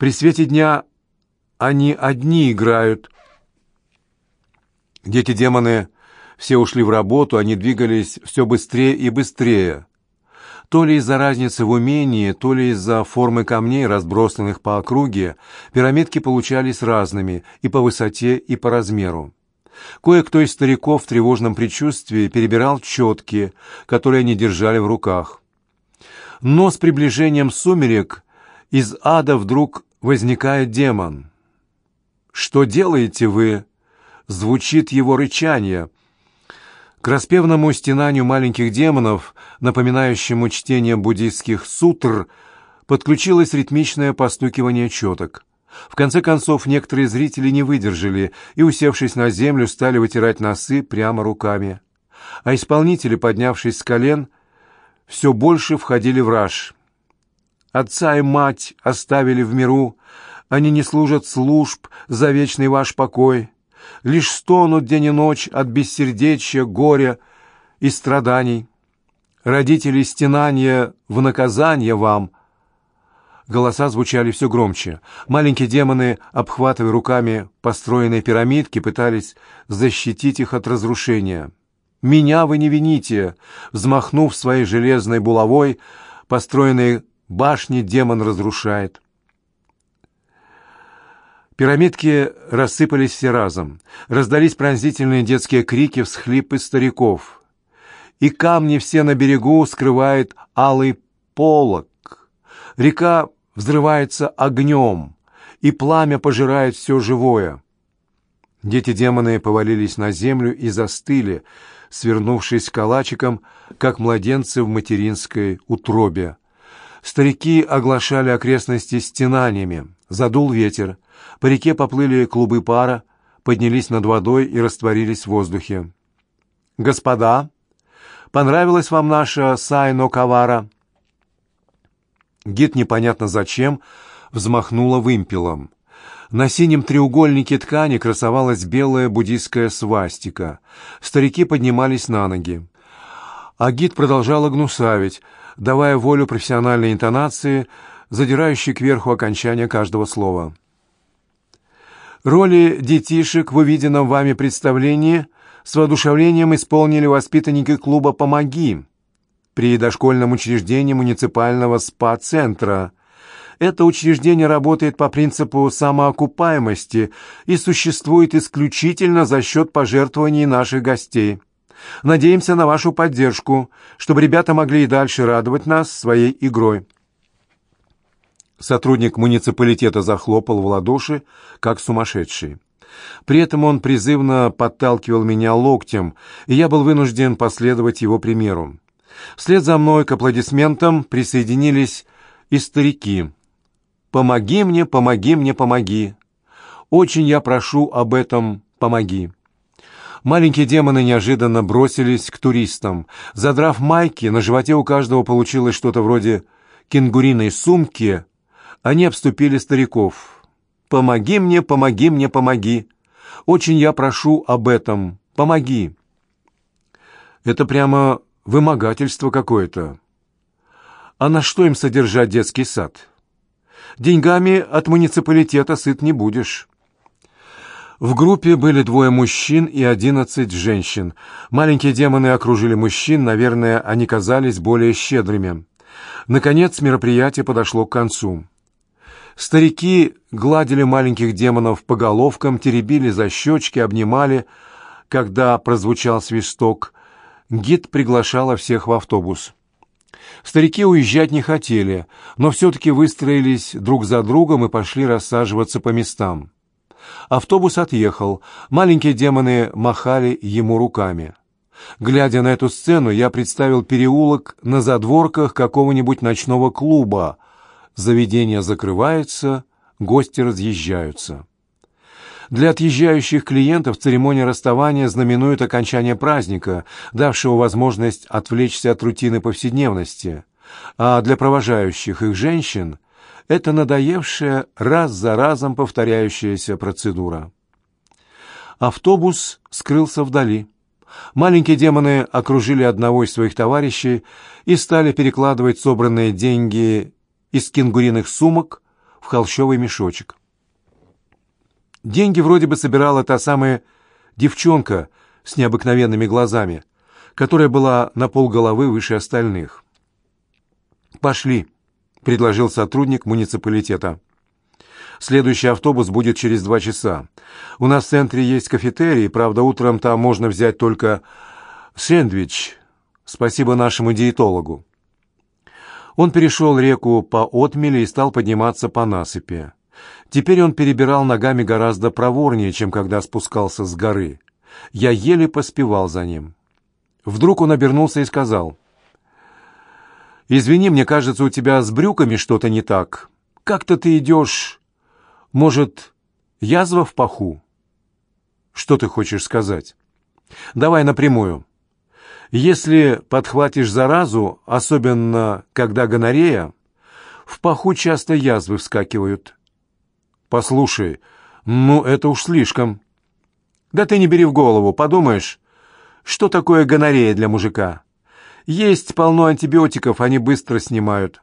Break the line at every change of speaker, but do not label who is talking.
При свете дня они одни играют. Дети-демоны все ушли в работу, они двигались все быстрее и быстрее. То ли из-за разницы в умении, то ли из-за формы камней, разбросанных по округе, пирамидки получались разными и по высоте, и по размеру. Кое-кто из стариков в тревожном предчувствии перебирал четки, которые они держали в руках. Но с приближением сумерек из ада вдруг возникает демон. «Что делаете вы?» — звучит его рычание. К распевному стенанию маленьких демонов, напоминающему чтение буддийских сутр, подключилось ритмичное постукивание четок. В конце концов, некоторые зрители не выдержали и, усевшись на землю, стали вытирать носы прямо руками. А исполнители, поднявшись с колен, все больше входили в раж. Отца и мать оставили в миру, они не служат служб за вечный ваш покой, лишь стонут день и ночь от бессердечия, горя и страданий. Родители стенания в наказание вам. Голоса звучали все громче. Маленькие демоны, обхватывая руками построенные пирамидки, пытались защитить их от разрушения. Меня вы не вините!» Взмахнув своей железной булавой, построенные башни демон разрушает. Пирамидки рассыпались все разом. Раздались пронзительные детские крики, всхлипы стариков. И камни все на берегу скрывает алый полог. Река взрывается огнем, и пламя пожирает все живое. Дети-демоны повалились на землю и застыли, свернувшись калачиком, как младенцы в материнской утробе. Старики оглашали окрестности стенаниями. Задул ветер. По реке поплыли клубы пара, поднялись над водой и растворились в воздухе. «Господа, понравилась вам наша Сайно-Кавара?» Гид непонятно зачем взмахнула вымпелом. На синем треугольнике ткани красовалась белая буддийская свастика. Старики поднимались на ноги. А гид продолжала гнусавить, давая волю профессиональной интонации, задирающей кверху окончания каждого слова. Роли детишек в увиденном вами представлении с воодушевлением исполнили воспитанники клуба «Помоги» при дошкольном учреждении муниципального СПА-центра. Это учреждение работает по принципу самоокупаемости и существует исключительно за счет пожертвований наших гостей. Надеемся на вашу поддержку, чтобы ребята могли и дальше радовать нас своей игрой. Сотрудник муниципалитета захлопал в ладоши, как сумасшедший. При этом он призывно подталкивал меня локтем, и я был вынужден последовать его примеру. Вслед за мной к аплодисментам присоединились и старики. «Помоги мне, помоги мне, помоги! Очень я прошу об этом, помоги!» Маленькие демоны неожиданно бросились к туристам. Задрав майки, на животе у каждого получилось что-то вроде кенгуриной сумки. Они обступили стариков. «Помоги мне, помоги мне, помоги! Очень я прошу об этом, помоги!» Это прямо вымогательство какое-то. А на что им содержать детский сад? Деньгами от муниципалитета сыт не будешь. В группе были двое мужчин и одиннадцать женщин. Маленькие демоны окружили мужчин, наверное, они казались более щедрыми. Наконец мероприятие подошло к концу. Старики гладили маленьких демонов по головкам, теребили за щечки, обнимали. Когда прозвучал свисток, гид приглашала всех в автобус. Старики уезжать не хотели, но все-таки выстроились друг за другом и пошли рассаживаться по местам. Автобус отъехал, маленькие демоны махали ему руками. Глядя на эту сцену, я представил переулок на задворках какого-нибудь ночного клуба. Заведение закрывается, гости разъезжаются. Для отъезжающих клиентов церемония расставания знаменует окончание праздника, давшего возможность отвлечься от рутины повседневности, а для провожающих их женщин – это надоевшая раз за разом повторяющаяся процедура. Автобус скрылся вдали. Маленькие демоны окружили одного из своих товарищей и стали перекладывать собранные деньги из кенгуриных сумок в холщовый мешочек. Деньги вроде бы собирала та самая девчонка с необыкновенными глазами, которая была на полголовы выше остальных. «Пошли», — предложил сотрудник муниципалитета. «Следующий автобус будет через два часа. У нас в центре есть кафетерий, правда, утром там можно взять только сэндвич. Спасибо нашему диетологу». Он перешел реку по отмели и стал подниматься по насыпи. Теперь он перебирал ногами гораздо проворнее, чем когда спускался с горы. Я еле поспевал за ним. Вдруг он обернулся и сказал, «Извини, мне кажется, у тебя с брюками что-то не так. Как-то ты идешь... Может, язва в паху?» «Что ты хочешь сказать?» «Давай напрямую. Если подхватишь заразу, особенно когда гонорея, в паху часто язвы вскакивают». «Послушай, ну это уж слишком». «Да ты не бери в голову, подумаешь, что такое гонорея для мужика? Есть полно антибиотиков, они быстро снимают.